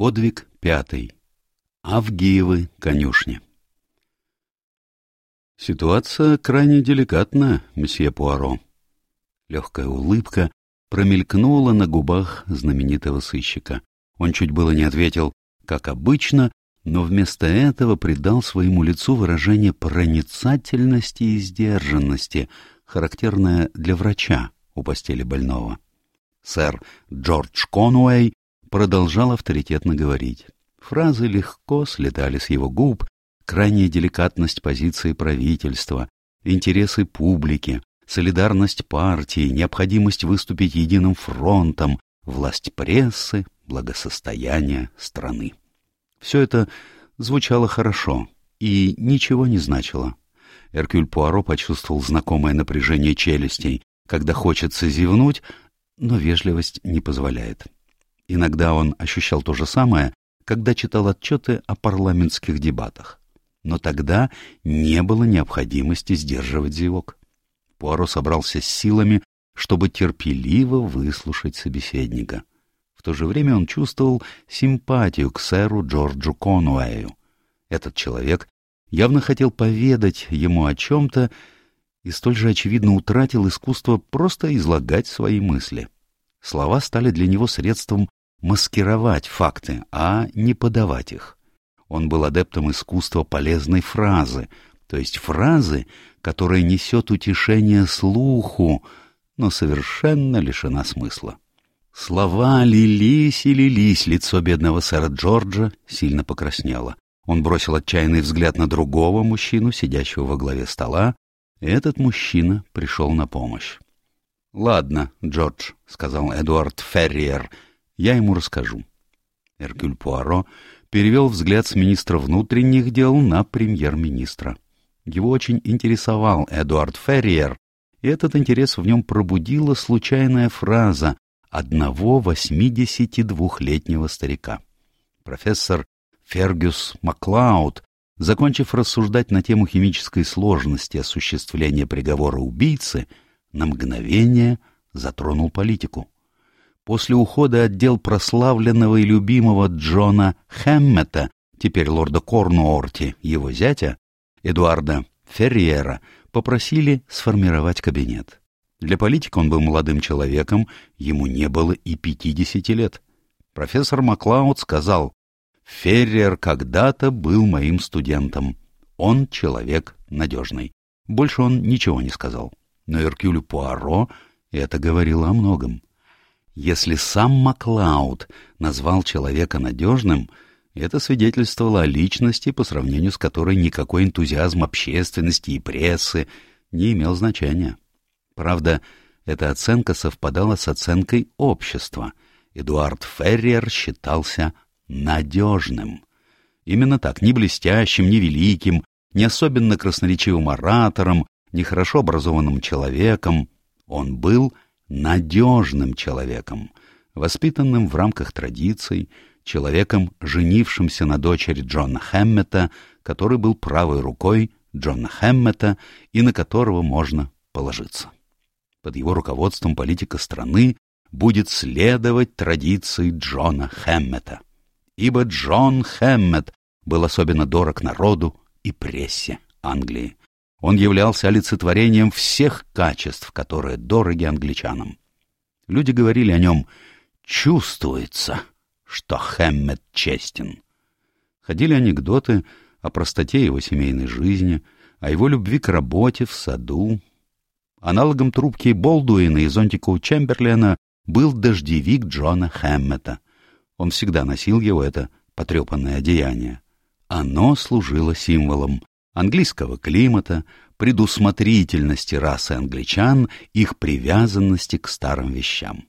Подвиг пятый. Авгиевы конюшни. Ситуация крайне деликатна, месье Пуаро. Легкая улыбка промелькнула на губах знаменитого сыщика. Он чуть было не ответил, как обычно, но вместо этого придал своему лицу выражение проницательности и сдержанности, характерное для врача у постели больного. Сэр Джордж Конуэй продолжал авторитетно говорить. Фразы легко слетали с его губ, крайняя деликатность позиции правительства, интересы публики, солидарность партии, необходимость выступить единым фронтом, власть прессы, благосостояние страны. Все это звучало хорошо и ничего не значило. Эркюль Пуаро почувствовал знакомое напряжение челюстей, когда хочется зевнуть, но вежливость не позволяет. Иногда он ощущал то же самое, когда читал отчеты о парламентских дебатах. Но тогда не было необходимости сдерживать зевок. Пуаро собрался с силами, чтобы терпеливо выслушать собеседника. В то же время он чувствовал симпатию к сэру Джорджу Конуэю. Этот человек явно хотел поведать ему о чем-то и столь же очевидно утратил искусство просто излагать свои мысли. Слова стали для него средством маскировать факты, а не подавать их. Он был адептом искусства полезной фразы, то есть фразы, которая несет утешение слуху, но совершенно лишена смысла. Слова лились и лились, лицо бедного сэра Джорджа сильно покраснело. Он бросил отчаянный взгляд на другого мужчину, сидящего во главе стола, этот мужчина пришел на помощь. — Ладно, Джордж, — сказал Эдуард Ферриер, — я ему расскажу. Эркюль Пуаро перевел взгляд с министра внутренних дел на премьер-министра. Его очень интересовал Эдуард Ферриер, и этот интерес в нем пробудила случайная фраза одного 82-летнего старика. Профессор Фергюс Маклауд, закончив рассуждать на тему химической сложности осуществления приговора убийцы, на мгновение затронул политику после ухода отдел прославленного и любимого Джона Хэммета, теперь лорда Корнуорти, его зятя, Эдуарда Ферриера, попросили сформировать кабинет. Для политика он был молодым человеком, ему не было и пятидесяти лет. Профессор Маклауд сказал, «Ферриер когда-то был моим студентом. Он человек надежный». Больше он ничего не сказал. Но Эркюлю Пуаро это говорило о многом. Если сам Маклауд назвал человека надежным, это свидетельствовало о личности, по сравнению с которой никакой энтузиазм общественности и прессы не имел значения. Правда, эта оценка совпадала с оценкой общества. Эдуард Ферриер считался надежным. Именно так, не блестящим, не великим, не особенно красноречивым оратором, не хорошо образованным человеком. Он был надежным человеком, воспитанным в рамках традиций, человеком, женившимся на дочери Джона Хэммета, который был правой рукой Джона Хэммета и на которого можно положиться. Под его руководством политика страны будет следовать традиции Джона Хэммета, ибо Джон Хэммет был особенно дорог народу и прессе Англии. Он являлся олицетворением всех качеств, которые дороги англичанам. Люди говорили о нем «чувствуется, что Хэммет честен». Ходили анекдоты о простоте его семейной жизни, о его любви к работе в саду. Аналогом трубки Болдуина и зонтика у Чемберлена был дождевик Джона Хэммета. Он всегда носил его это потрепанное одеяние. Оно служило символом английского климата, предусмотрительности расы англичан, их привязанности к старым вещам.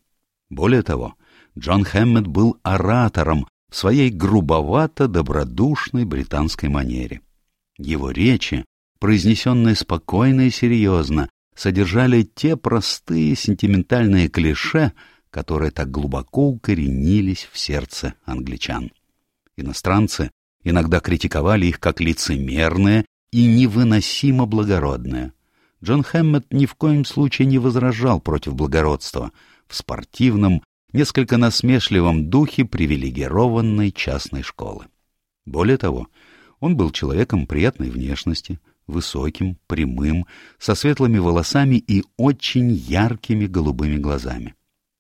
Более того, Джон Хэммет был оратором в своей грубовато-добродушной британской манере. Его речи, произнесенные спокойно и серьезно, содержали те простые сентиментальные клише, которые так глубоко укоренились в сердце англичан. Иностранцы иногда критиковали их как лицемерные и невыносимо благородное. Джон Хэммет ни в коем случае не возражал против благородства в спортивном, несколько насмешливом духе привилегированной частной школы. Более того, он был человеком приятной внешности, высоким, прямым, со светлыми волосами и очень яркими голубыми глазами.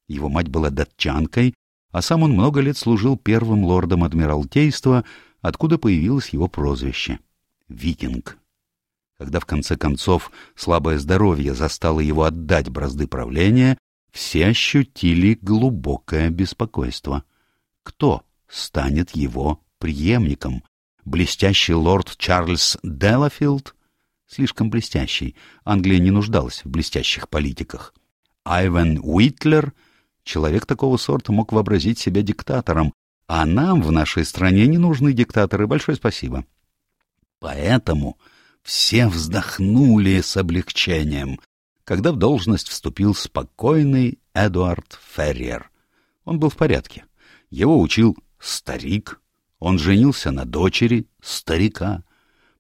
Его мать была датчанкой, а сам он много лет служил первым лордом Адмиралтейства, откуда появилось его прозвище — «Викинг». Когда в конце концов слабое здоровье застало его отдать бразды правления, все ощутили глубокое беспокойство. Кто станет его преемником? Блестящий лорд Чарльз Делафилд? Слишком блестящий. Англия не нуждалась в блестящих политиках. Айвен Уитлер? Человек такого сорта мог вообразить себя диктатором, а нам в нашей стране не нужны диктаторы. Большое спасибо. Поэтому все вздохнули с облегчением, когда в должность вступил спокойный Эдуард Ферриер. Он был в порядке. Его учил старик. Он женился на дочери старика.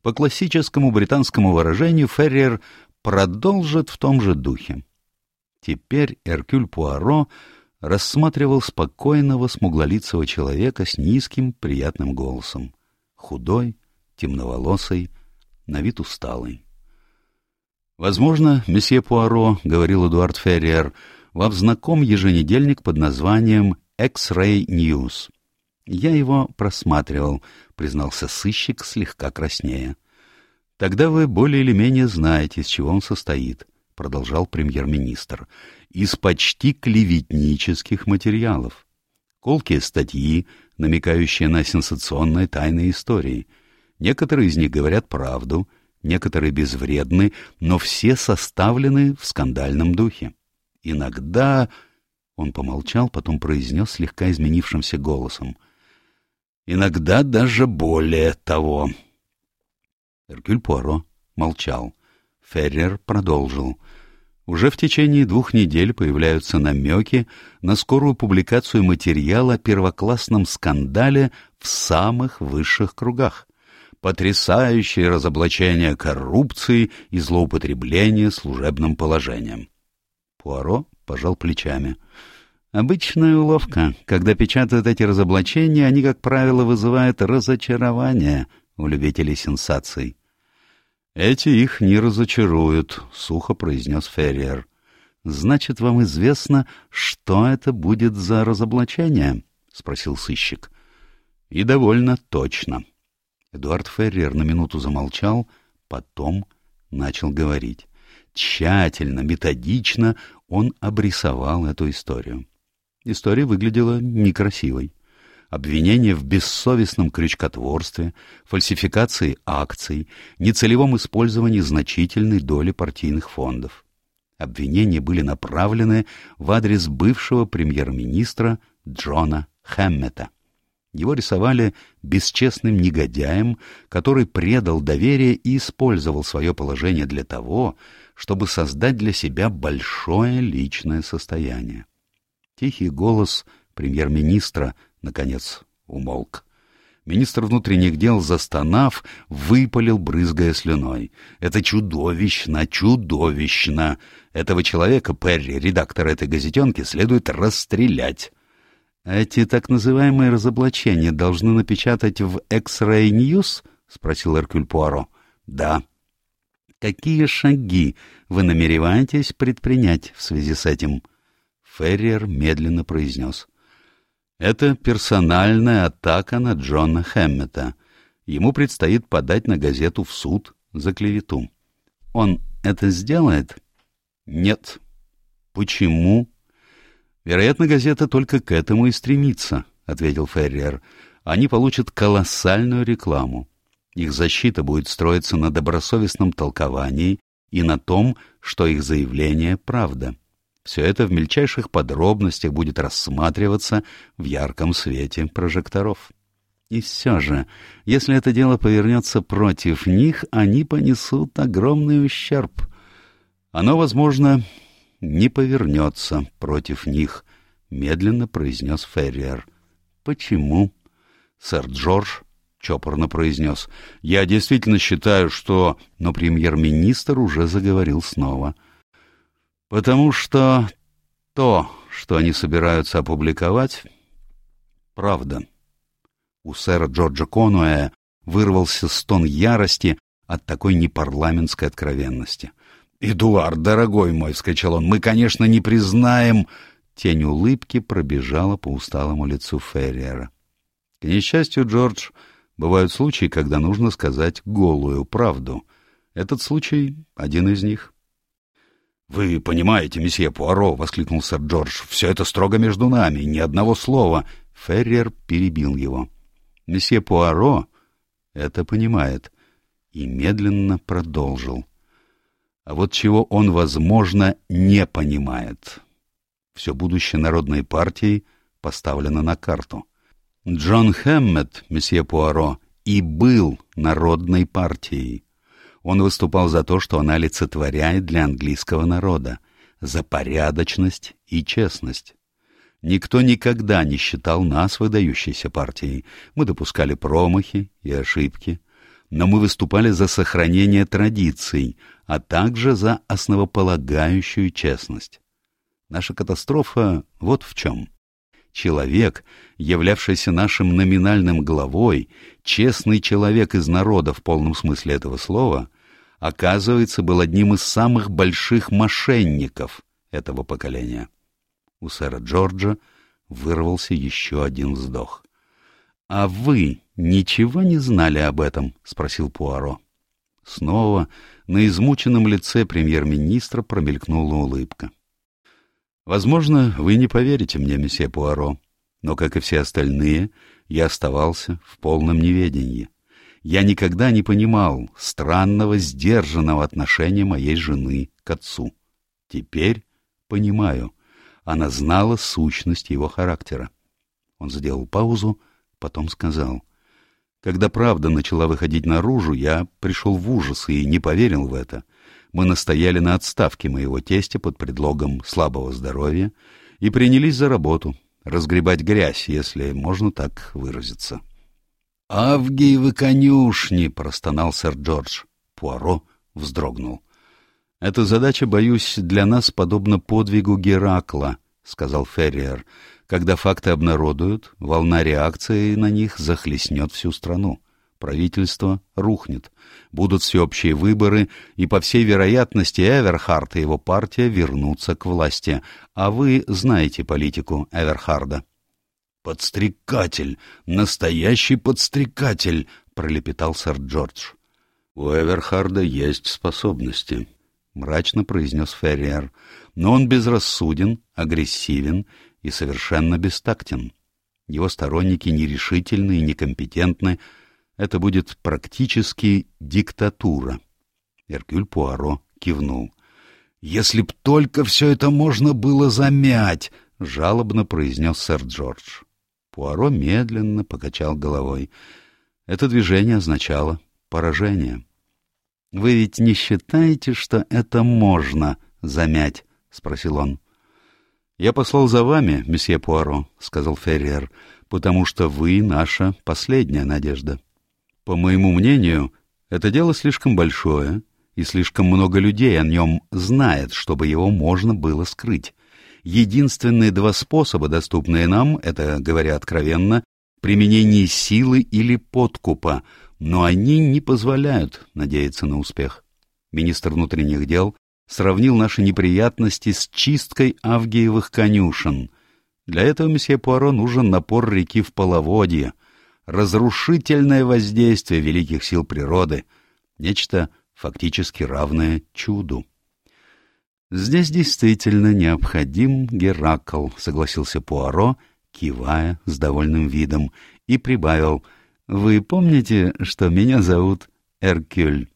По классическому британскому выражению Ферриер продолжит в том же духе. Теперь Эркюль Пуаро рассматривал спокойного смуглолицего человека с низким приятным голосом. Худой, темноволосый, на вид усталый. Возможно, месье Пуаро, — говорил Эдуард Ферриер, — вам знаком еженедельник под названием X-Ray News. Я его просматривал, — признался сыщик, слегка краснея. Тогда вы более или менее знаете, из чего он состоит, — продолжал премьер-министр, — из почти клеветнических материалов. Колкие статьи, намекающие на сенсационные тайные истории. Некоторые из них говорят правду — некоторые безвредны, но все составлены в скандальном духе. Иногда... Он помолчал, потом произнес слегка изменившимся голосом. «Иногда даже более того». Эркюль Пуаро молчал. Феррер продолжил. Уже в течение двух недель появляются намеки на скорую публикацию материала о первоклассном скандале в самых высших кругах потрясающее разоблачение коррупции и злоупотребления служебным положением. Пуаро пожал плечами. Обычная уловка. Когда печатают эти разоблачения, они, как правило, вызывают разочарование у любителей сенсаций. «Эти их не разочаруют», — сухо произнес Ферриер. «Значит, вам известно, что это будет за разоблачение?» — спросил сыщик. «И довольно точно». Эдуард Феррер на минуту замолчал, потом начал говорить. Тщательно, методично он обрисовал эту историю. История выглядела некрасивой. Обвинения в бессовестном крючкотворстве, фальсификации акций, нецелевом использовании значительной доли партийных фондов. Обвинения были направлены в адрес бывшего премьер-министра Джона Хэммета. Его рисовали бесчестным негодяем, который предал доверие и использовал свое положение для того, чтобы создать для себя большое личное состояние. Тихий голос премьер-министра, наконец, умолк. Министр внутренних дел, застонав, выпалил, брызгая слюной. «Это чудовищно, чудовищно! Этого человека, Перри, редактора этой газетенки, следует расстрелять!» «Эти так называемые разоблачения должны напечатать в X-Ray News?» — спросил Эркюль Пуаро. «Да». «Какие шаги вы намереваетесь предпринять в связи с этим?» Ферриер медленно произнес. «Это персональная атака на Джона Хэммета. Ему предстоит подать на газету в суд за клевету. Он это сделает?» «Нет». «Почему?» Вероятно, газета только к этому и стремится, — ответил Ферриер. Они получат колоссальную рекламу. Их защита будет строиться на добросовестном толковании и на том, что их заявление — правда. Все это в мельчайших подробностях будет рассматриваться в ярком свете прожекторов. И все же, если это дело повернется против них, они понесут огромный ущерб. Оно, возможно, не повернется против них, — медленно произнес Ферриер. — Почему? Сэр Джордж чопорно произнес. — Я действительно считаю, что... Но премьер-министр уже заговорил снова. — Потому что то, что они собираются опубликовать, правда. У сэра Джорджа Конуэя вырвался стон ярости от такой непарламентской откровенности. «Эдуард, дорогой мой!» — вскричал он. «Мы, конечно, не признаем...» Тень улыбки пробежала по усталому лицу Ферриера. К несчастью, Джордж, бывают случаи, когда нужно сказать голую правду. Этот случай — один из них. «Вы понимаете, месье Пуаро!» — воскликнул сэр Джордж. «Все это строго между нами, ни одного слова!» Ферриер перебил его. «Месье Пуаро это понимает» и медленно продолжил. А вот чего он, возможно, не понимает. Все будущее Народной партии поставлено на карту. Джон Хэммет, месье Пуаро, и был Народной партией. Он выступал за то, что она олицетворяет для английского народа, за порядочность и честность. Никто никогда не считал нас выдающейся партией. Мы допускали промахи и ошибки, но мы выступали за сохранение традиций, а также за основополагающую честность. Наша катастрофа вот в чем. Человек, являвшийся нашим номинальным главой, честный человек из народа в полном смысле этого слова, оказывается, был одним из самых больших мошенников этого поколения. У сэра Джорджа вырвался еще один вздох. «А вы ничего не знали об этом?» — спросил Пуаро. Снова на измученном лице премьер-министра промелькнула улыбка. «Возможно, вы не поверите мне, месье Пуаро, но, как и все остальные, я оставался в полном неведении. Я никогда не понимал странного, сдержанного отношения моей жены к отцу. Теперь понимаю. Она знала сущность его характера. Он сделал паузу Потом сказал. Когда правда начала выходить наружу, я пришел в ужас и не поверил в это. Мы настояли на отставке моего тестя под предлогом слабого здоровья и принялись за работу, разгребать грязь, если можно так выразиться. — Авгиевы конюшни! — простонал сэр Джордж. Пуаро вздрогнул. — Эта задача, боюсь, для нас подобна подвигу Геракла, — сказал Ферриер. Когда факты обнародуют, волна реакции на них захлестнет всю страну. Правительство рухнет. Будут всеобщие выборы, и, по всей вероятности, Эверхард и его партия вернутся к власти. А вы знаете политику Эверхарда. «Подстрекатель! Настоящий подстрекатель!» — пролепетал сэр Джордж. «У Эверхарда есть способности», — мрачно произнес Ферриер. «Но он безрассуден, агрессивен и совершенно бестактен. Его сторонники нерешительны и некомпетентны. Это будет практически диктатура. Эркюль Пуаро кивнул. «Если б только все это можно было замять!» — жалобно произнес сэр Джордж. Пуаро медленно покачал головой. Это движение означало поражение. «Вы ведь не считаете, что это можно замять?» — спросил он. «Я послал за вами, месье Пуаро», — сказал Ферриер, — «потому что вы наша последняя надежда. По моему мнению, это дело слишком большое, и слишком много людей о нем знает, чтобы его можно было скрыть. Единственные два способа, доступные нам, это, говоря откровенно, применение силы или подкупа, но они не позволяют надеяться на успех. Министр внутренних дел сравнил наши неприятности с чисткой Авгиевых конюшен. Для этого месье Пуаро нужен напор реки в половодье, разрушительное воздействие великих сил природы, нечто фактически равное чуду. «Здесь действительно необходим Геракл», — согласился Пуаро, кивая с довольным видом, и прибавил, «Вы помните, что меня зовут Эркюль?»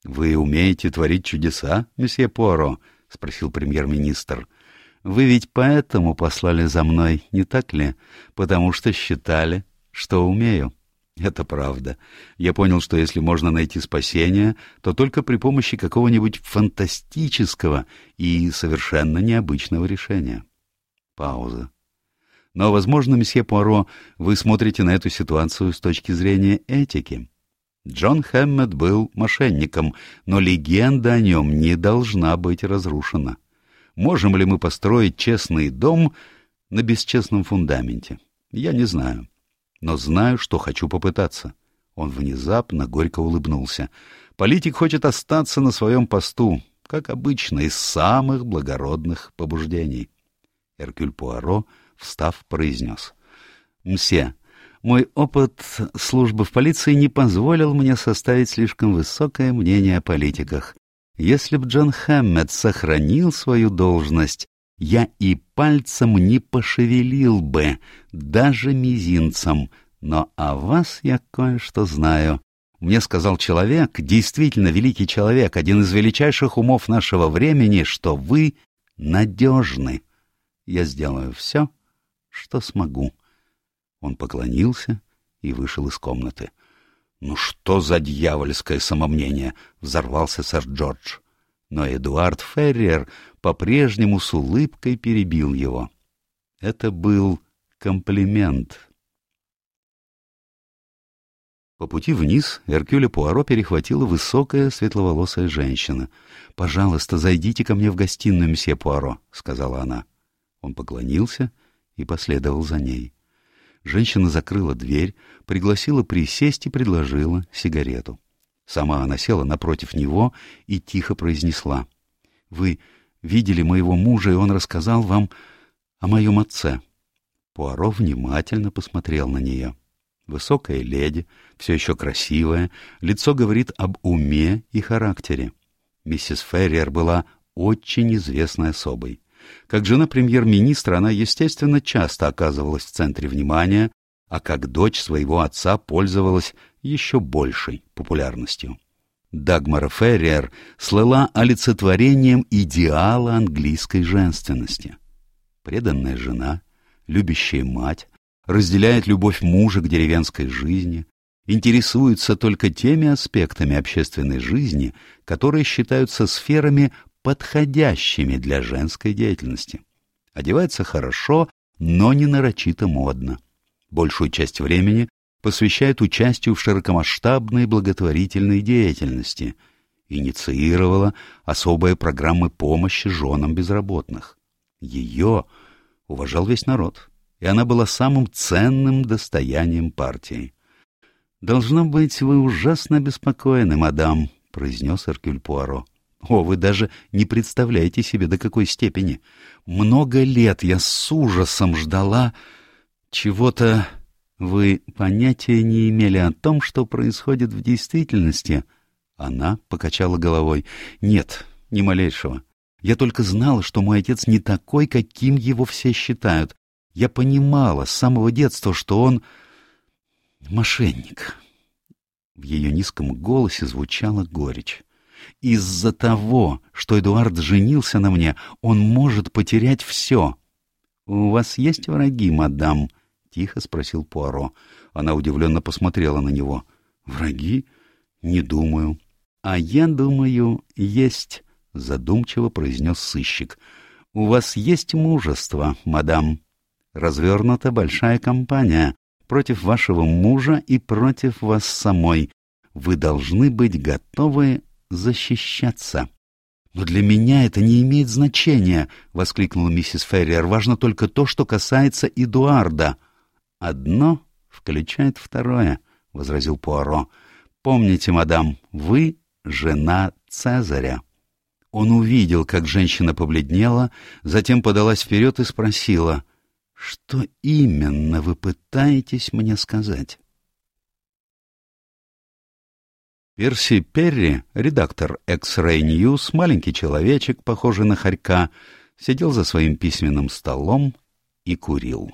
— Вы умеете творить чудеса, месье Пуаро? — спросил премьер-министр. — Вы ведь поэтому послали за мной, не так ли? Потому что считали, что умею. Это правда. Я понял, что если можно найти спасение, то только при помощи какого-нибудь фантастического и совершенно необычного решения. Пауза. Но, возможно, месье Пуаро, вы смотрите на эту ситуацию с точки зрения этики. Джон Хэммет был мошенником, но легенда о нем не должна быть разрушена. Можем ли мы построить честный дом на бесчестном фундаменте? Я не знаю. Но знаю, что хочу попытаться. Он внезапно горько улыбнулся. Политик хочет остаться на своем посту, как обычно, из самых благородных побуждений. Эркюль Пуаро, встав, произнес. — Мсье, мой опыт службы в полиции не позволил мне составить слишком высокое мнение о политиках. Если б Джон Хэммет сохранил свою должность, я и пальцем не пошевелил бы, даже мизинцем, но о вас я кое-что знаю. Мне сказал человек, действительно великий человек, один из величайших умов нашего времени, что вы надежны. Я сделаю все, что смогу. Он поклонился и вышел из комнаты. «Ну что за дьявольское самомнение!» — взорвался сэр Джордж. Но Эдуард Ферриер по-прежнему с улыбкой перебил его. Это был комплимент. По пути вниз Эркюля Пуаро перехватила высокая светловолосая женщина. «Пожалуйста, зайдите ко мне в гостиную, мсье Пуаро», — сказала она. Он поклонился и последовал за ней. Женщина закрыла дверь, пригласила присесть и предложила сигарету. Сама она села напротив него и тихо произнесла. — Вы видели моего мужа, и он рассказал вам о моем отце. Пуаро внимательно посмотрел на нее. Высокая леди, все еще красивая, лицо говорит об уме и характере. Миссис Ферриер была очень известной особой. Как жена премьер-министра она, естественно, часто оказывалась в центре внимания, а как дочь своего отца пользовалась еще большей популярностью. Дагмара Ферриер слыла олицетворением идеала английской женственности. Преданная жена, любящая мать, разделяет любовь мужа к деревенской жизни, интересуется только теми аспектами общественной жизни, которые считаются сферами подходящими для женской деятельности. Одевается хорошо, но не нарочито модно. Большую часть времени посвящает участию в широкомасштабной благотворительной деятельности, инициировала особые программы помощи женам безработных. Ее уважал весь народ, и она была самым ценным достоянием партии. «Должно быть, вы ужасно беспокойны, мадам», — произнес Эркюль Пуаро. О, вы даже не представляете себе, до какой степени. Много лет я с ужасом ждала чего-то... Вы понятия не имели о том, что происходит в действительности? Она покачала головой. Нет, ни малейшего. Я только знала, что мой отец не такой, каким его все считают. Я понимала с самого детства, что он мошенник. В ее низком голосе звучала горечь. Из-за того, что Эдуард женился на мне, он может потерять все. — У вас есть враги, мадам? — тихо спросил Пуаро. Она удивленно посмотрела на него. — Враги? Не думаю. — А я думаю, есть, — задумчиво произнес сыщик. — У вас есть мужество, мадам. Развернута большая кампания против вашего мужа и против вас самой. Вы должны быть готовы защищаться. «Но для меня это не имеет значения!» — воскликнула миссис Ферриер. «Важно только то, что касается Эдуарда». «Одно включает второе», — возразил Пуаро. «Помните, мадам, вы жена Цезаря». Он увидел, как женщина побледнела, затем подалась вперед и спросила, «Что именно вы пытаетесь мне сказать?» Перси Перри, редактор X-Ray News, маленький человечек, похожий на хорька, сидел за своим письменным столом и курил.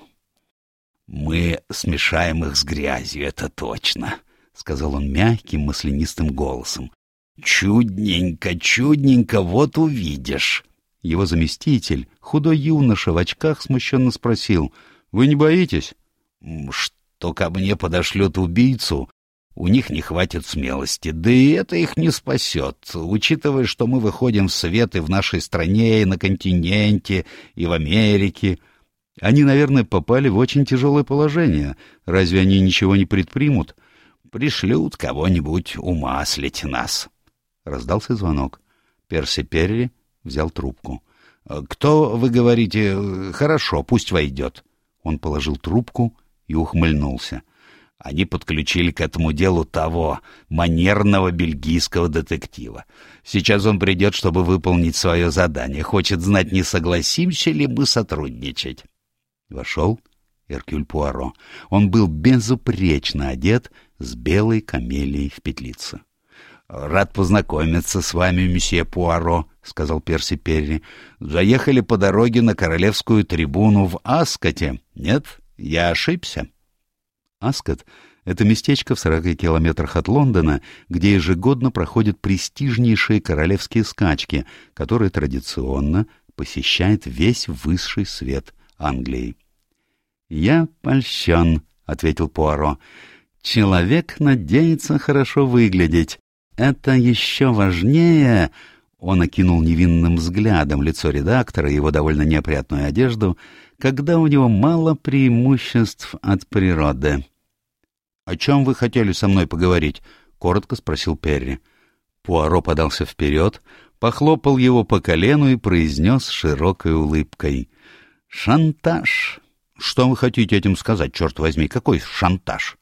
«Мы смешаем их с грязью, это точно», — сказал он мягким, маслянистым голосом. «Чудненько, чудненько, вот увидишь». Его заместитель, худой юноша в очках, смущенно спросил, «Вы не боитесь?» «Что ко мне подошлет убийцу, у них не хватит смелости, да и это их не спасет, учитывая, что мы выходим в свет и в нашей стране, и на континенте, и в Америке. Они, наверное, попали в очень тяжелое положение. Разве они ничего не предпримут? Пришлют кого-нибудь умаслить нас. Раздался звонок. Перси Перри взял трубку. Кто, вы говорите, хорошо, пусть войдет. Он положил трубку и ухмыльнулся. Они подключили к этому делу того, манерного бельгийского детектива. Сейчас он придет, чтобы выполнить свое задание. Хочет знать, не согласимся ли мы сотрудничать. Вошел Эркюль Пуаро. Он был безупречно одет с белой камелией в петлице. — Рад познакомиться с вами, месье Пуаро, — сказал Перси Перри. — Заехали по дороге на королевскую трибуну в Аскоте. Нет, я ошибся. Аскот — это местечко в сорока километрах от Лондона, где ежегодно проходят престижнейшие королевские скачки, которые традиционно посещает весь высший свет Англии. — Я польщен, — ответил Пуаро. — Человек надеется хорошо выглядеть. Это еще важнее... Он окинул невинным взглядом лицо редактора и его довольно неопрятную одежду, когда у него мало преимуществ от природы. — О чем вы хотели со мной поговорить? — коротко спросил Перри. Пуаро подался вперед, похлопал его по колену и произнес широкой улыбкой. — Шантаж! Что вы хотите этим сказать, черт возьми? Какой шантаж?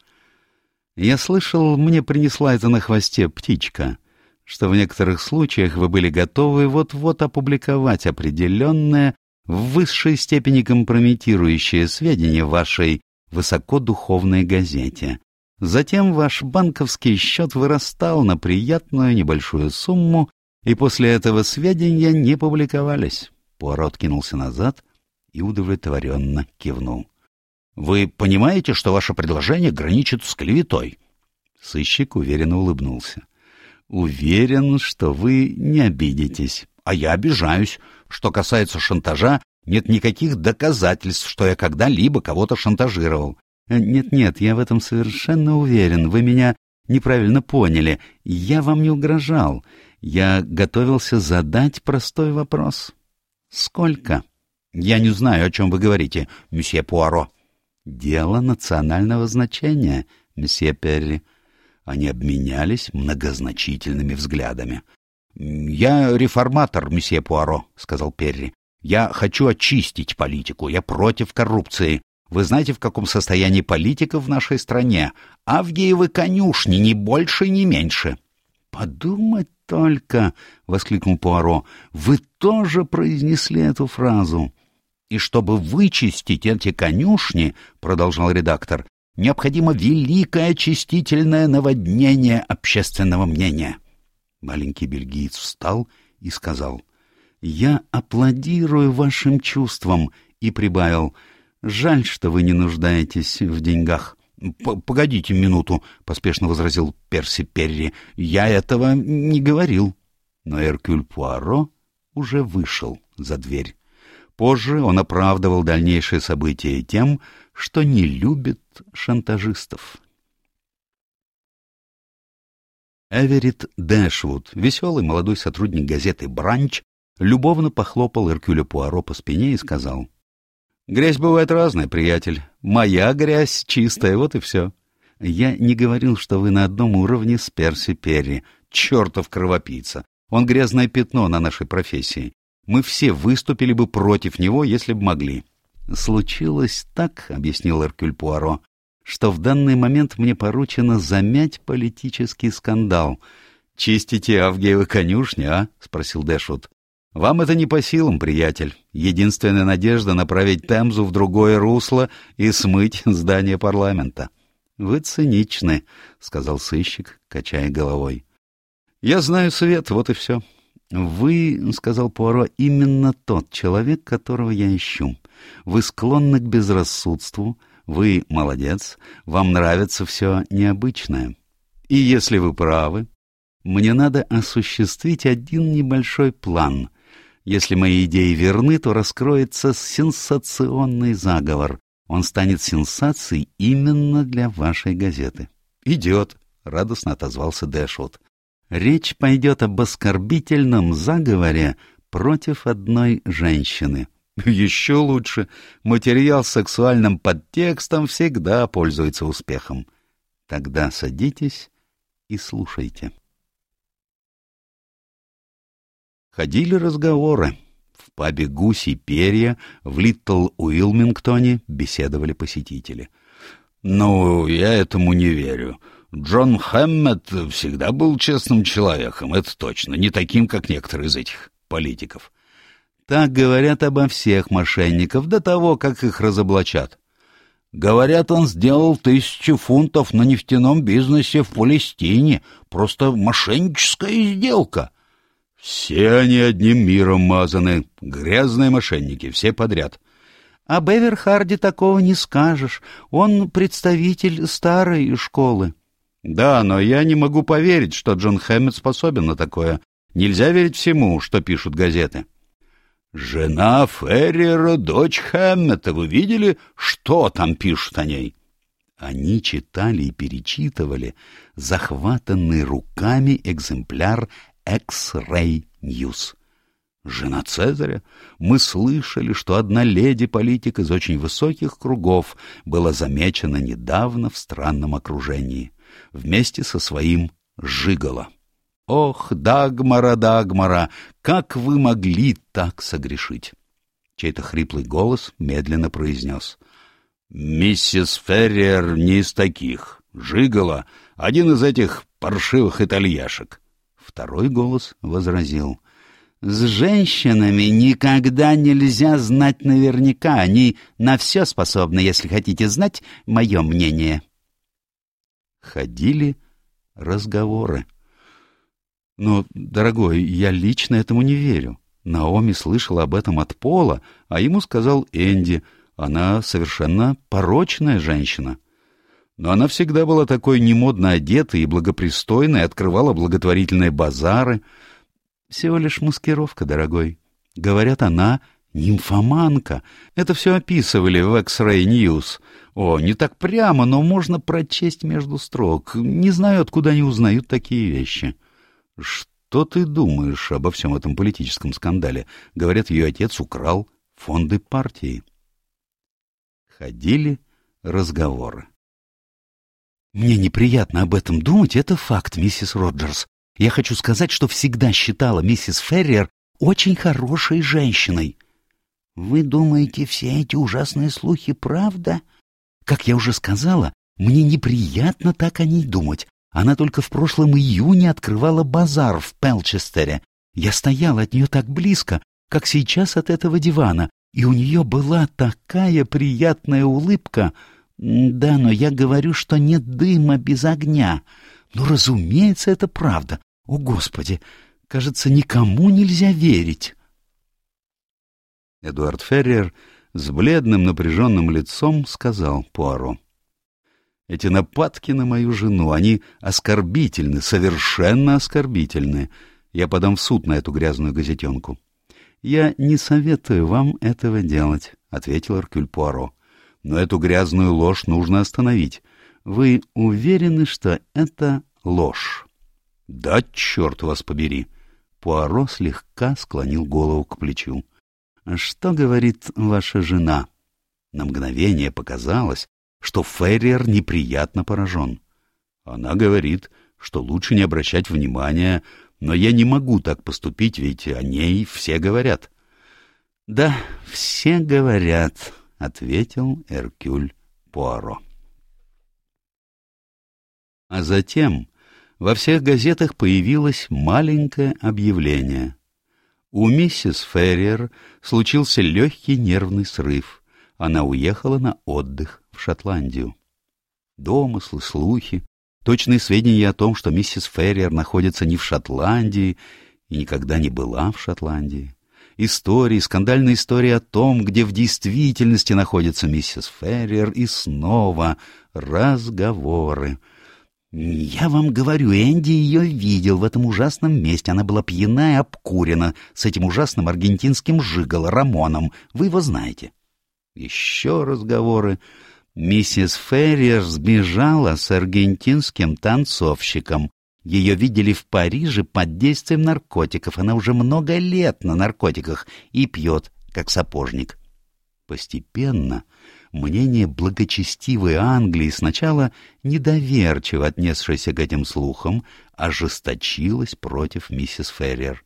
Я слышал, мне принесла это на хвосте птичка, что в некоторых случаях вы были готовы вот-вот опубликовать определенное, в высшей степени компрометирующее сведения в вашей высокодуховной газете. Затем ваш банковский счет вырастал на приятную небольшую сумму, и после этого сведения не публиковались. Пуаро кинулся назад и удовлетворенно кивнул. Вы понимаете, что ваше предложение граничит с клеветой? Сыщик уверенно улыбнулся. Уверен, что вы не обидитесь. А я обижаюсь. Что касается шантажа, нет никаких доказательств, что я когда-либо кого-то шантажировал. Нет-нет, я в этом совершенно уверен. Вы меня неправильно поняли. Я вам не угрожал. Я готовился задать простой вопрос. Сколько? Я не знаю, о чем вы говорите, месье Пуаро. Дело национального значения, месье Перри. Они обменялись многозначительными взглядами. «Я реформатор, месье Пуаро», — сказал Перри. «Я хочу очистить политику, я против коррупции. Вы знаете, в каком состоянии политика в нашей стране? Авгиевы конюшни, ни больше, ни меньше». «Подумать только!» — воскликнул Пуаро. «Вы тоже произнесли эту фразу». И чтобы вычистить эти конюшни, продолжал редактор, необходимо великое очистительное наводнение общественного мнения. Маленький бельгиец встал и сказал, «Я аплодирую вашим чувствам», и прибавил, «Жаль, что вы не нуждаетесь в деньгах». — Погодите минуту, — поспешно возразил Перси Перри, — я этого не говорил. Но Эркюль Пуаро уже вышел за дверь. Позже он оправдывал дальнейшие события тем, что не любит шантажистов. Эверит Дэшвуд, веселый молодой сотрудник газеты «Бранч», любовно похлопал Эркюля Пуаро по спине и сказал, «Грязь бывает разная, приятель. Моя грязь чистая, вот и все. Я не говорил, что вы на одном уровне с Перси Перри. Чертов кровопийца. Он грязное пятно на нашей профессии мы все выступили бы против него, если бы могли. Случилось так, — объяснил Эркюль Пуаро, — что в данный момент мне поручено замять политический скандал. — Чистите Авгиевы конюшни, а? — спросил Дэшут. — Вам это не по силам, приятель. Единственная надежда — направить Темзу в другое русло и смыть здание парламента. — Вы циничны, — сказал сыщик, качая головой. — Я знаю свет, вот и все. — «Вы, — сказал Пуаро, — именно тот человек, которого я ищу. Вы склонны к безрассудству, вы молодец, вам нравится все необычное. И если вы правы, мне надо осуществить один небольшой план. Если мои идеи верны, то раскроется сенсационный заговор. Он станет сенсацией именно для вашей газеты». «Идет», — радостно отозвался Дэшвуд. Речь пойдет об оскорбительном заговоре против одной женщины. Еще лучше. Материал с сексуальным подтекстом всегда пользуется успехом. Тогда садитесь и слушайте. Ходили разговоры. В пабе «Гуси перья» в Литтл Уилмингтоне беседовали посетители. «Ну, я этому не верю. Джон Хэммет всегда был честным человеком, это точно, не таким, как некоторые из этих политиков». Так говорят обо всех мошенников до того, как их разоблачат. Говорят, он сделал тысячи фунтов на нефтяном бизнесе в Палестине. Просто мошенническая сделка. Все они одним миром мазаны. Грязные мошенники, все подряд. О Беверхарде такого не скажешь. Он представитель старой школы. Да, но я не могу поверить, что Джон Хэммет способен на такое. Нельзя верить всему, что пишут газеты. «Жена Феррера, дочь Хэммета. Вы видели, что там пишут о ней?» Они читали и перечитывали захватанный руками экземпляр X-Ray News. Жена Цезаря? Мы слышали, что одна леди-политик из очень высоких кругов была замечена недавно в странном окружении, вместе со своим Жиголо. Ох, Дагмара, Дагмара, как вы могли так согрешить? Чей-то хриплый голос медленно произнес. Миссис Ферриер не из таких. Жигала — один из этих паршивых итальяшек. Второй голос возразил. С женщинами никогда нельзя знать наверняка. Они на все способны, если хотите знать мое мнение. Ходили разговоры. Но, дорогой, я лично этому не верю. Наоми слышала об этом от Пола, а ему сказал Энди. Она совершенно порочная женщина. Но она всегда была такой немодно одетой и благопристойной, открывала благотворительные базары. Всего лишь маскировка, дорогой. Говорят, она нимфоманка. Это все описывали в X-Ray News. О, не так прямо, но можно прочесть между строк. Не знаю, откуда они узнают такие вещи. Что ты думаешь обо всем этом политическом скандале? Говорят, ее отец украл фонды партии. Ходили разговоры. Мне неприятно об этом думать, это факт, миссис Роджерс. Я хочу сказать, что всегда считала миссис Ферриер очень хорошей женщиной. Вы думаете, все эти ужасные слухи правда? Как я уже сказала, мне неприятно так о ней думать. Она только в прошлом июне открывала базар в Пелчестере. Я стоял от нее так близко, как сейчас от этого дивана, и у нее была такая приятная улыбка. Да, но я говорю, что нет дыма без огня. Ну, разумеется, это правда. О, Господи! Кажется, никому нельзя верить. Эдуард Ферриер с бледным напряженным лицом сказал Пуаро. Эти нападки на мою жену, они оскорбительны, совершенно оскорбительны. Я подам в суд на эту грязную газетенку. — Я не советую вам этого делать, — ответил Аркюль Пуаро. — Но эту грязную ложь нужно остановить. Вы уверены, что это ложь? — Да, черт вас побери! Пуаро слегка склонил голову к плечу. — Что говорит ваша жена? На мгновение показалось, что Ферриер неприятно поражен. Она говорит, что лучше не обращать внимания, но я не могу так поступить, ведь о ней все говорят. — Да, все говорят, — ответил Эркюль Пуаро. А затем во всех газетах появилось маленькое объявление. У миссис Ферриер случился легкий нервный срыв. Она уехала на отдых в Шотландию. Домыслы, слухи, точные сведения о том, что миссис Ферриер находится не в Шотландии и никогда не была в Шотландии. Истории, скандальные истории о том, где в действительности находится миссис Ферриер, и снова разговоры. «Я вам говорю, Энди ее видел в этом ужасном месте. Она была пьяна и обкурена с этим ужасным аргентинским жиголо Рамоном. Вы его знаете». Еще разговоры. Миссис Ферриер сбежала с аргентинским танцовщиком. Ее видели в Париже под действием наркотиков. Она уже много лет на наркотиках и пьет, как сапожник. Постепенно мнение благочестивой Англии, сначала недоверчиво отнесшейся к этим слухам, ожесточилось против миссис Ферриер.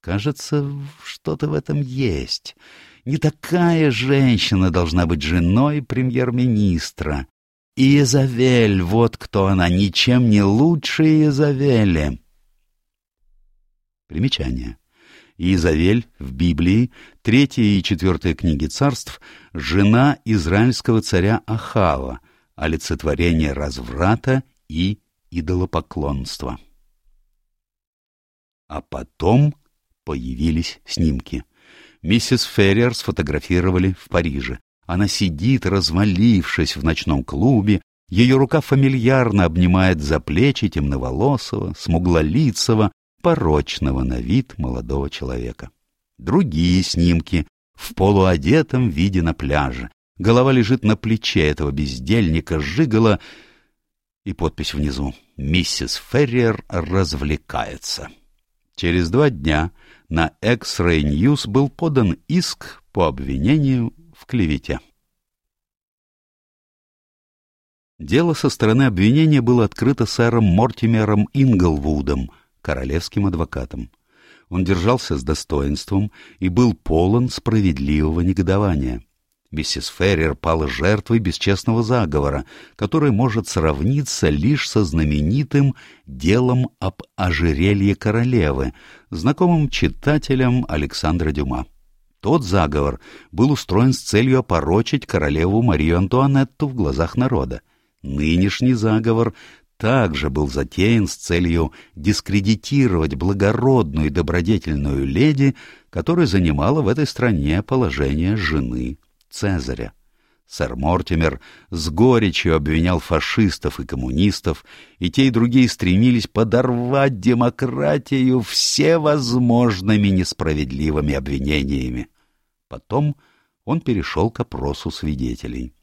Кажется, что-то в этом есть. Не такая женщина должна быть женой премьер-министра. Иезавель, вот кто она, ничем не лучше Иезавели. Примечание. Иезавель в Библии, третья и четвертая книги царств, жена израильского царя Ахава, олицетворение разврата и идолопоклонства. А потом появились снимки. Миссис Ферриер сфотографировали в Париже. Она сидит, развалившись в ночном клубе, ее рука фамильярно обнимает за плечи темноволосого, смуглолицего, порочного на вид молодого человека. Другие снимки в полуодетом виде на пляже. Голова лежит на плече этого бездельника, жигала, и подпись внизу «Миссис Ферриер развлекается». Через два дня на X-Ray News был подан иск по обвинению в клевете. Дело со стороны обвинения было открыто сэром Мортимером Инглвудом, королевским адвокатом. Он держался с достоинством и был полон справедливого негодования. Миссис Феррер пала жертвой бесчестного заговора, который может сравниться лишь со знаменитым делом об ожерелье королевы, знакомым читателям Александра Дюма. Тот заговор был устроен с целью опорочить королеву Марию Антуанетту в глазах народа. Нынешний заговор также был затеян с целью дискредитировать благородную и добродетельную леди, которая занимала в этой стране положение жены Цезаря. Сэр Мортимер с горечью обвинял фашистов и коммунистов, и те и другие стремились подорвать демократию всевозможными несправедливыми обвинениями. Потом он перешел к опросу свидетелей.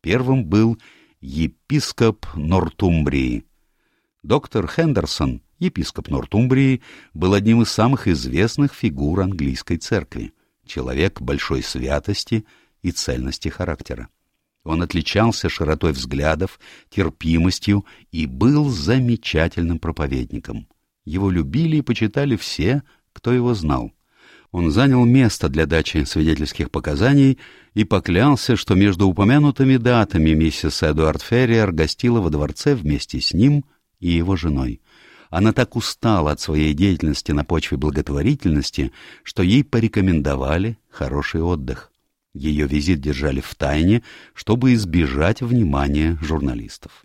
Первым был епископ Нортумбрии. Доктор Хендерсон, епископ Нортумбрии, был одним из самых известных фигур английской церкви, человек большой святости — и цельности характера. Он отличался широтой взглядов, терпимостью и был замечательным проповедником. Его любили и почитали все, кто его знал. Он занял место для дачи свидетельских показаний и поклялся, что между упомянутыми датами миссис Эдуард Ферриер гостила во дворце вместе с ним и его женой. Она так устала от своей деятельности на почве благотворительности, что ей порекомендовали хороший отдых. Ее визит держали в тайне, чтобы избежать внимания журналистов.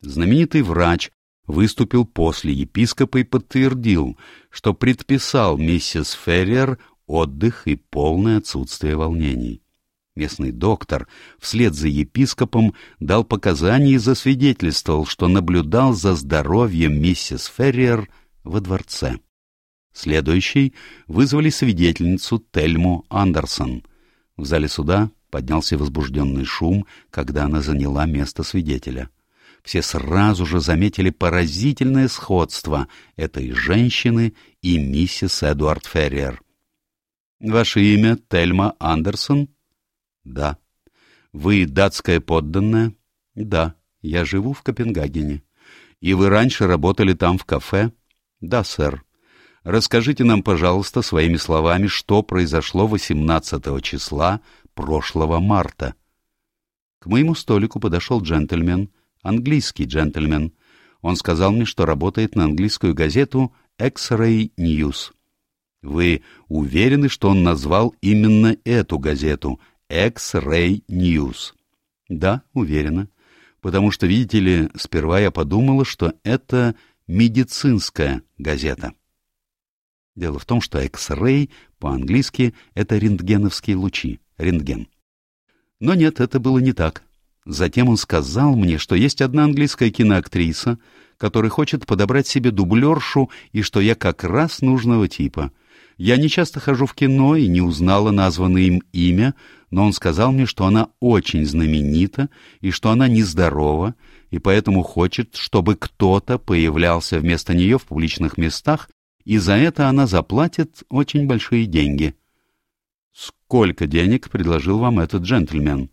Знаменитый врач выступил после епископа и подтвердил, что предписал миссис Ферриер отдых и полное отсутствие волнений. Местный доктор вслед за епископом дал показания и засвидетельствовал, что наблюдал за здоровьем миссис Ферриер во дворце. Следующий вызвали свидетельницу Тельму Андерсон — в зале суда поднялся возбужденный шум, когда она заняла место свидетеля. Все сразу же заметили поразительное сходство этой женщины и миссис Эдуард Ферриер. «Ваше имя Тельма Андерсон?» «Да». «Вы датская подданная?» «Да, я живу в Копенгагене». «И вы раньше работали там в кафе?» «Да, сэр». Расскажите нам, пожалуйста, своими словами, что произошло 18 числа прошлого марта. К моему столику подошел джентльмен, английский джентльмен. Он сказал мне, что работает на английскую газету X-Ray News. Вы уверены, что он назвал именно эту газету X-Ray News? Да, уверена. Потому что, видите ли, сперва я подумала, что это медицинская газета. Дело в том, что X-ray по-английски — это рентгеновские лучи, рентген. Но нет, это было не так. Затем он сказал мне, что есть одна английская киноактриса, которая хочет подобрать себе дублершу, и что я как раз нужного типа. Я не часто хожу в кино и не узнала названное им имя, но он сказал мне, что она очень знаменита и что она нездорова, и поэтому хочет, чтобы кто-то появлялся вместо нее в публичных местах и за это она заплатит очень большие деньги. Сколько денег предложил вам этот джентльмен?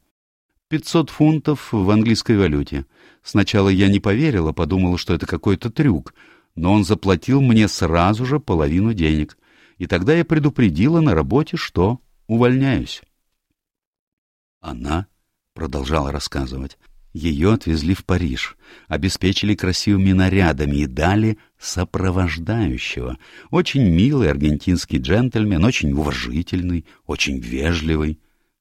Пятьсот фунтов в английской валюте. Сначала я не поверила, подумала, что это какой-то трюк, но он заплатил мне сразу же половину денег. и тогда я предупредила на работе, что увольняюсь. Она продолжала рассказывать. Ее отвезли в Париж, обеспечили красивыми нарядами и дали сопровождающего. Очень милый аргентинский джентльмен, очень уважительный, очень вежливый.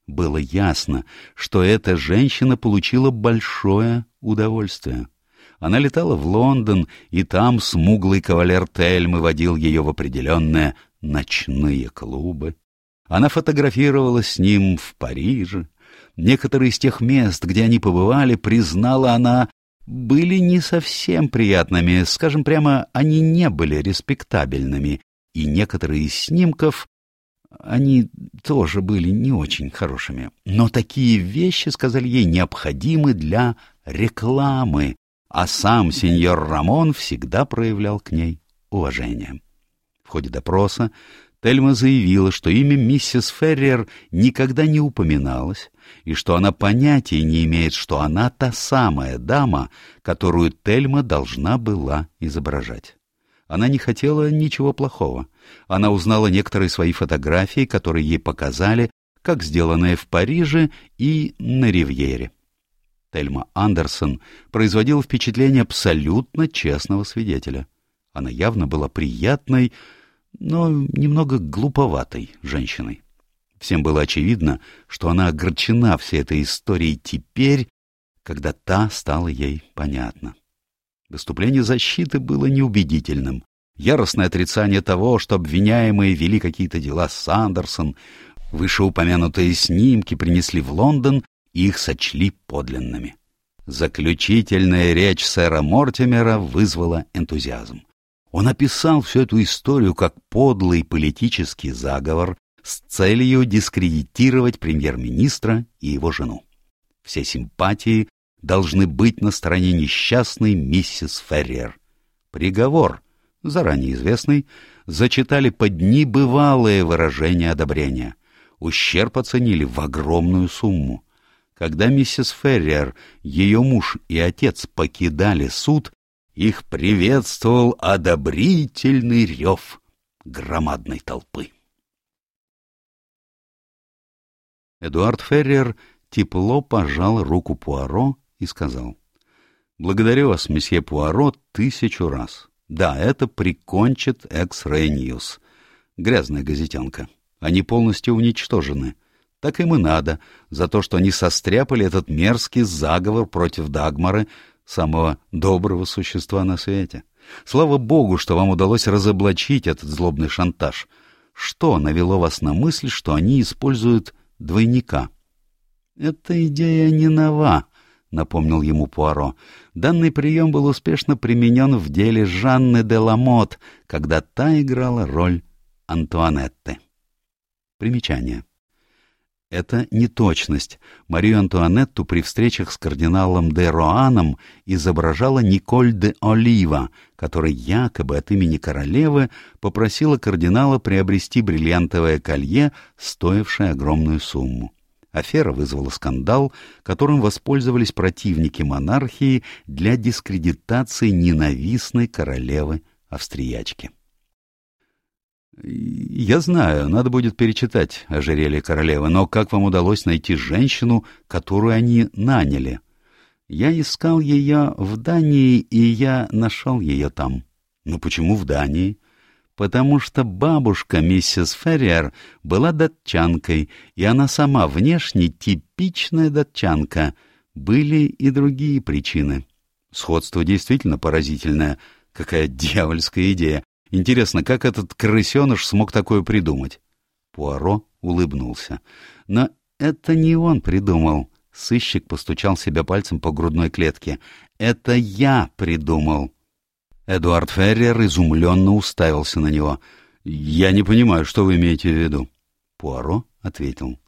Было ясно, что эта женщина получила большое удовольствие. Она летала в Лондон, и там смуглый кавалер Тельмы водил ее в определенные ночные клубы. Она фотографировалась с ним в Париже. Некоторые из тех мест, где они побывали, признала она, были не совсем приятными, скажем прямо, они не были респектабельными, и некоторые из снимков они тоже были не очень хорошими. Но такие вещи, сказали ей, необходимы для рекламы, а сам сеньор Рамон всегда проявлял к ней уважение. В ходе допроса Тельма заявила, что имя миссис Феррер никогда не упоминалось, и что она понятия не имеет, что она та самая дама, которую Тельма должна была изображать. Она не хотела ничего плохого. Она узнала некоторые свои фотографии, которые ей показали, как сделанные в Париже и на Ривьере. Тельма Андерсон производила впечатление абсолютно честного свидетеля. Она явно была приятной, но немного глуповатой женщиной. Всем было очевидно, что она огорчена всей этой историей теперь, когда та стала ей понятна. Выступление защиты было неубедительным. Яростное отрицание того, что обвиняемые вели какие-то дела с Сандерсон, вышеупомянутые снимки принесли в Лондон и их сочли подлинными. Заключительная речь сэра Мортимера вызвала энтузиазм. Он описал всю эту историю как подлый политический заговор с целью дискредитировать премьер-министра и его жену. Все симпатии должны быть на стороне несчастной миссис Феррер. Приговор, заранее известный, зачитали под дни бывалые выражения одобрения. Ущерб оценили в огромную сумму. Когда миссис Феррер, ее муж и отец покидали суд, их приветствовал одобрительный рев громадной толпы. Эдуард Феррер тепло пожал руку Пуаро и сказал. — Благодарю вас, месье Пуаро, тысячу раз. Да, это прикончит X-Ray News. Грязная газетенка. Они полностью уничтожены. Так им и надо, за то, что они состряпали этот мерзкий заговор против Дагмары, самого доброго существа на свете. Слава богу, что вам удалось разоблачить этот злобный шантаж. Что навело вас на мысль, что они используют двойника? — Эта идея не нова, — напомнил ему Пуаро. Данный прием был успешно применен в деле Жанны де Ламот, когда та играла роль Антуанетты. Примечание. Это неточность. Марию Антуанетту при встречах с кардиналом де Роаном изображала Николь де Олива, которая якобы от имени королевы попросила кардинала приобрести бриллиантовое колье, стоившее огромную сумму. Афера вызвала скандал, которым воспользовались противники монархии для дискредитации ненавистной королевы-австриячки. «Я знаю, надо будет перечитать ожерелье королевы, но как вам удалось найти женщину, которую они наняли?» «Я искал ее в Дании, и я нашел ее там». «Ну почему в Дании?» Потому что бабушка миссис Ферриер была датчанкой, и она сама внешне типичная датчанка. Были и другие причины. Сходство действительно поразительное. Какая дьявольская идея. Интересно, как этот крысеныш смог такое придумать? Пуаро улыбнулся. Но это не он придумал. Сыщик постучал себя пальцем по грудной клетке. Это я придумал. Эдуард Феррер изумленно уставился на него. «Я не понимаю, что вы имеете в виду?» Пуаро ответил.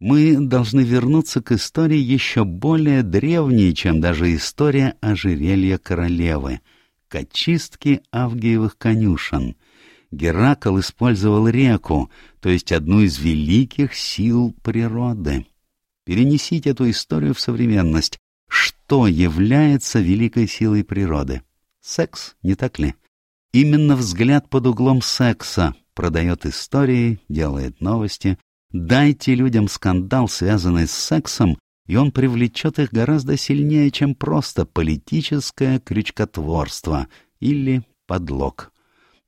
«Мы должны вернуться к истории еще более древней, чем даже история ожерелья королевы, к очистке Авгиевых конюшен. Геракл использовал реку, то есть одну из великих сил природы. Перенесите эту историю в современность. Что является великой силой природы?» Секс, не так ли? Именно взгляд под углом секса продает истории, делает новости. Дайте людям скандал, связанный с сексом, и он привлечет их гораздо сильнее, чем просто политическое крючкотворство или подлог.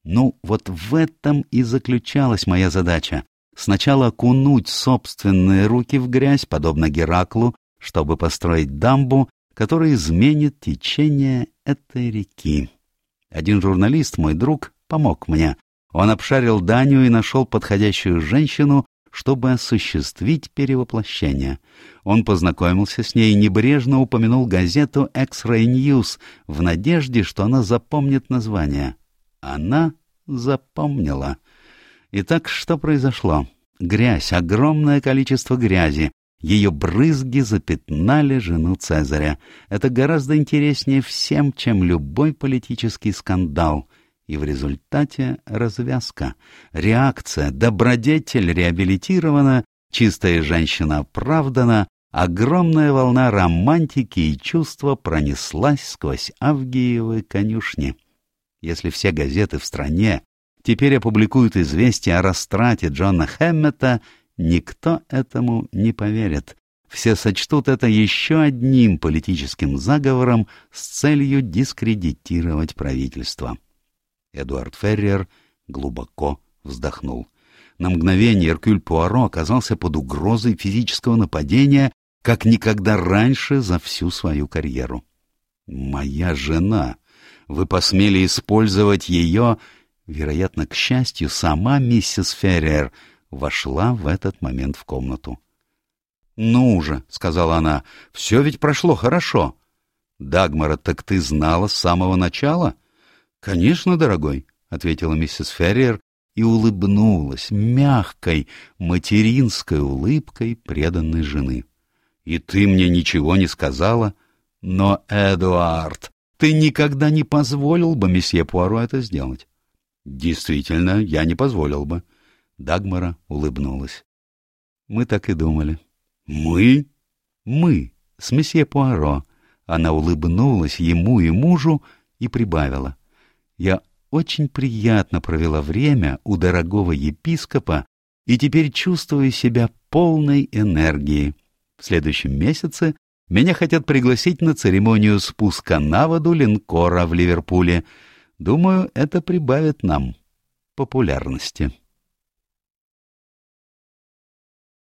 Ну, вот в этом и заключалась моя задача. Сначала окунуть собственные руки в грязь, подобно Гераклу, чтобы построить дамбу, которая изменит течение этой реки. Один журналист, мой друг, помог мне. Он обшарил Данию и нашел подходящую женщину, чтобы осуществить перевоплощение. Он познакомился с ней и небрежно упомянул газету X-Ray News в надежде, что она запомнит название. Она запомнила. Итак, что произошло? Грязь, огромное количество грязи. Ее брызги запятнали жену Цезаря. Это гораздо интереснее всем, чем любой политический скандал — и в результате развязка, реакция, добродетель реабилитирована, чистая женщина оправдана, огромная волна романтики и чувства пронеслась сквозь Авгиевы конюшни. Если все газеты в стране теперь опубликуют известие о растрате Джона Хэммета, никто этому не поверит. Все сочтут это еще одним политическим заговором с целью дискредитировать правительство. Эдуард Ферриер глубоко вздохнул. На мгновение Эркюль Пуаро оказался под угрозой физического нападения, как никогда раньше за всю свою карьеру. «Моя жена! Вы посмели использовать ее...» Вероятно, к счастью, сама миссис Ферриер вошла в этот момент в комнату. «Ну же», — сказала она, — «все ведь прошло хорошо». «Дагмара, так ты знала с самого начала?» «Конечно, дорогой», — ответила миссис Ферриер и улыбнулась мягкой, материнской улыбкой преданной жены. «И ты мне ничего не сказала?» «Но, Эдуард, ты никогда не позволил бы месье Пуаро это сделать?» «Действительно, я не позволил бы». Дагмара улыбнулась. «Мы так и думали». «Мы?» «Мы, с месье Пуаро». Она улыбнулась ему и мужу и прибавила. Я очень приятно провела время у дорогого епископа и теперь чувствую себя полной энергии. В следующем месяце меня хотят пригласить на церемонию спуска на воду линкора в Ливерпуле. Думаю, это прибавит нам популярности.